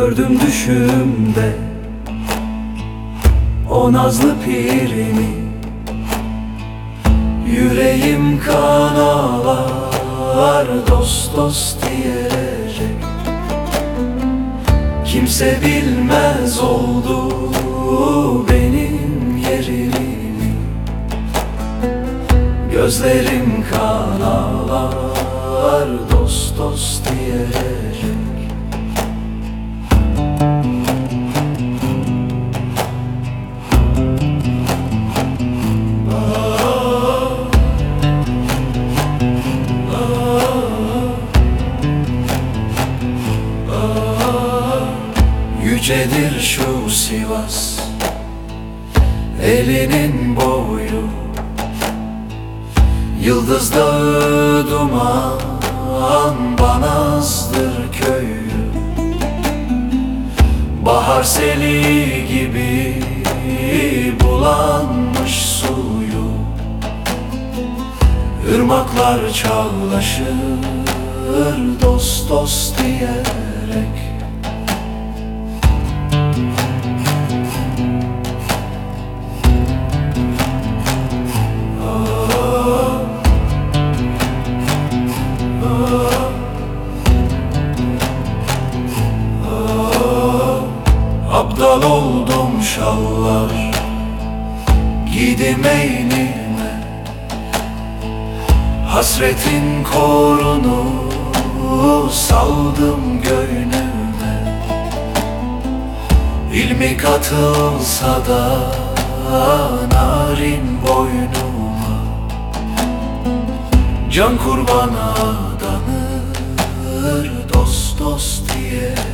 Gördüm düşümde O nazlı pirini Yüreğim kan ağlar Dost dost diyerek Kimse bilmez oldu Benim yerimi. Gözlerim kan ağlar Dost dost diyerek Yücedir şu Sivas. Elinin boyu Yıldız dağı duman Banazdır köyü. Bahar seli gibi Bulanmış suyu. Irmaklar çağlaşır Dost dost diyerek Abdal oldum şallar Gidim eynime. Hasretin korunu Saldım göynüme. İlmi katılsa da Narin boynuma Can kurbana danır dost dost diye.